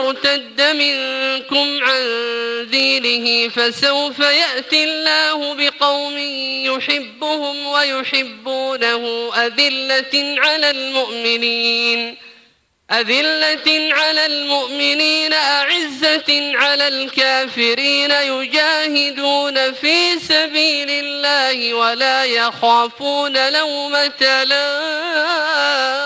يرتد منكم عن دينه فسوف يأتي الله بقوم يحبهم ويحبونه. أذلة على المؤمنين. أذلة على المؤمنين أعزة على الكافرين. يجاهدون في سبيل الله ولا يخافون لومة لائم.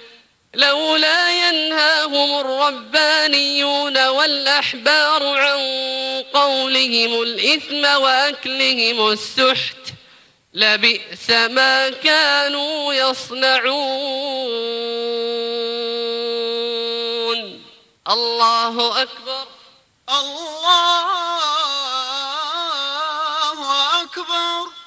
لولا ينهاهم الربانيون والأحبار عن قولهم الإثم وأكلهم السحت لبئس ما كانوا يصنعون. الله أكبر. الله أكبر.